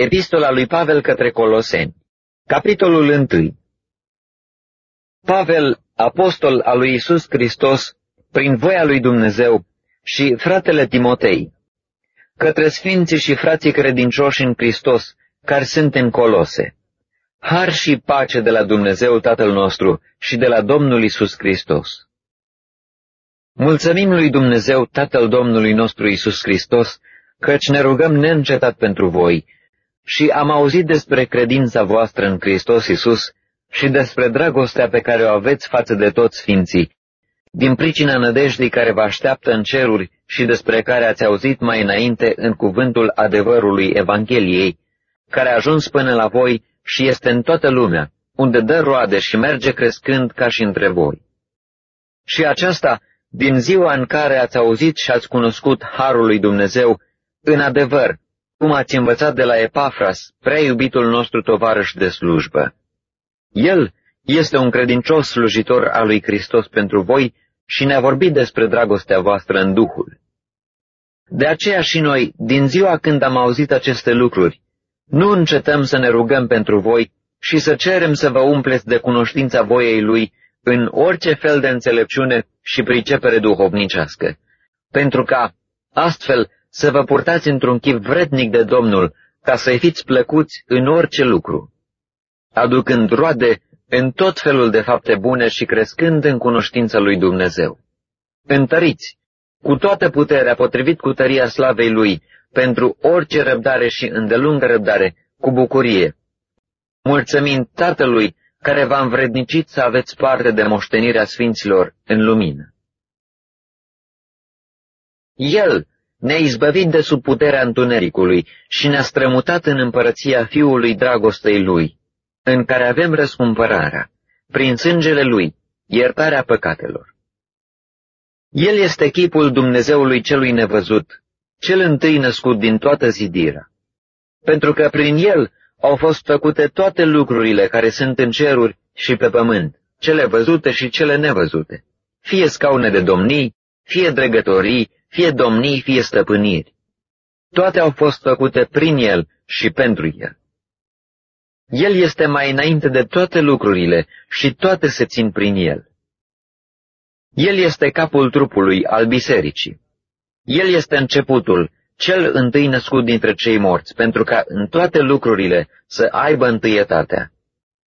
Epistola lui Pavel către Coloseni Capitolul 1 Pavel, apostol al lui Isus Hristos, prin voia lui Dumnezeu, și fratele Timotei, către sfinții și frații credincioși în Hristos, care sunt în Colose. Har și pace de la Dumnezeu Tatăl nostru și de la Domnul Isus Hristos. Mulțumim lui Dumnezeu, Tatăl Domnului nostru Isus Hristos, căci ne rugăm neîncetat pentru voi și am auzit despre credința voastră în Hristos Isus și despre dragostea pe care o aveți față de toți sfinții, din pricina nădejdii care vă așteaptă în ceruri și despre care ați auzit mai înainte în cuvântul adevărului Evangheliei, care a ajuns până la voi și este în toată lumea, unde dă roade și merge crescând ca și între voi. Și aceasta, din ziua în care ați auzit și ați cunoscut Harul lui Dumnezeu, în adevăr, cum ați învățat de la Epafras, prea iubitul nostru tovarăș de slujbă. El este un credincios slujitor al lui Hristos pentru voi și ne-a vorbit despre dragostea voastră în Duhul. De aceea și noi, din ziua când am auzit aceste lucruri, nu încetăm să ne rugăm pentru voi și să cerem să vă umpleți de cunoștința voiei Lui în orice fel de înțelepciune și pricepere duhovnicească, pentru ca, astfel, să vă purtați într-un chip vrednic de Domnul, ca să-i fiți plăcuți în orice lucru, aducând roade în tot felul de fapte bune și crescând în cunoștința lui Dumnezeu. Întăriți, cu toată puterea potrivit cu tăria slavei Lui, pentru orice răbdare și îndelungă răbdare, cu bucurie. Mulțumind Tatălui, care v-a învrednicit să aveți parte de moștenirea Sfinților în lumină. El ne-a izbăvit de sub puterea întunericului și ne-a strămutat în împărăția Fiului dragostei Lui, în care avem răscumpărarea, prin sângele Lui, iertarea păcatelor. El este chipul Dumnezeului celui nevăzut, cel întâi născut din toată zidirea, pentru că prin El au fost făcute toate lucrurile care sunt în ceruri și pe pământ, cele văzute și cele nevăzute, fie scaune de domnii, fie dregătorii, fie domnii, fie stăpâniri. Toate au fost făcute prin El și pentru El. El este mai înainte de toate lucrurile și toate se țin prin El. El este capul trupului al bisericii. El este începutul, cel întâi născut dintre cei morți, pentru ca în toate lucrurile să aibă întâietatea.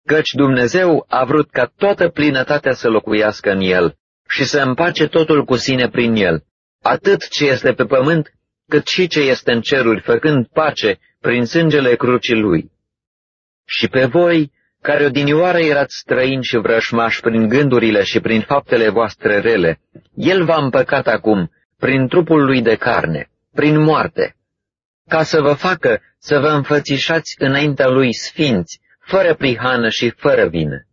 Căci Dumnezeu a vrut ca toată plinătatea să locuiască în El și să împace totul cu sine prin El, atât ce este pe pământ, cât și ce este în ceruri, făcând pace prin sângele crucii Lui. Și pe voi, care odinioară erați străini și vrășmași prin gândurile și prin faptele voastre rele, El v-a împăcat acum, prin trupul Lui de carne, prin moarte, ca să vă facă să vă înfățișați înaintea Lui sfinți, fără prihană și fără vină.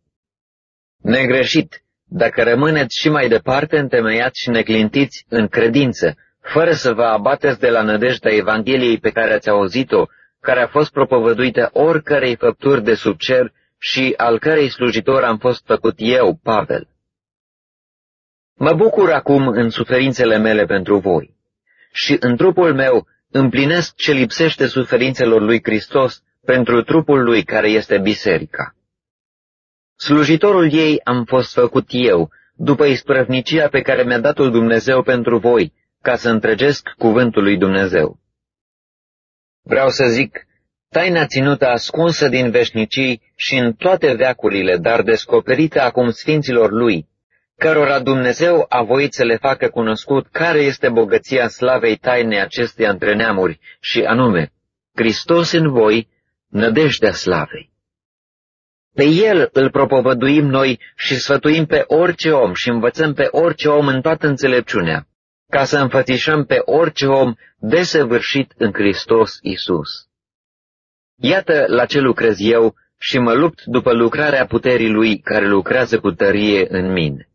Negreșit, dacă rămâneți și mai departe întemeiați și neclintiți în credință, fără să vă abateți de la nădejdea Evangheliei pe care ați auzit-o, care a fost propovăduită oricărei făpturi de sub cer și al cărei slujitor am fost făcut eu, Pavel. Mă bucur acum în suferințele mele pentru voi și în trupul meu împlinesc ce lipsește suferințelor lui Hristos pentru trupul lui care este biserica. Slujitorul ei am fost făcut eu, după isprăvnicia pe care mi-a dat-o Dumnezeu pentru voi, ca să întregesc cuvântul lui Dumnezeu. Vreau să zic, taina ținută ascunsă din veșnicii și în toate veacurile, dar descoperită acum sfinților lui, cărora Dumnezeu a voit să le facă cunoscut care este bogăția slavei tainei acesteia între neamuri, și anume, Hristos în voi, nădejdea slavei. Pe El îl propovăduim noi și sfătuim pe orice om și învățăm pe orice om în toată înțelepciunea, ca să înfățișăm pe orice om desăvârșit în Hristos Isus. Iată la ce lucrez eu și mă lupt după lucrarea puterii Lui care lucrează cu tărie în mine.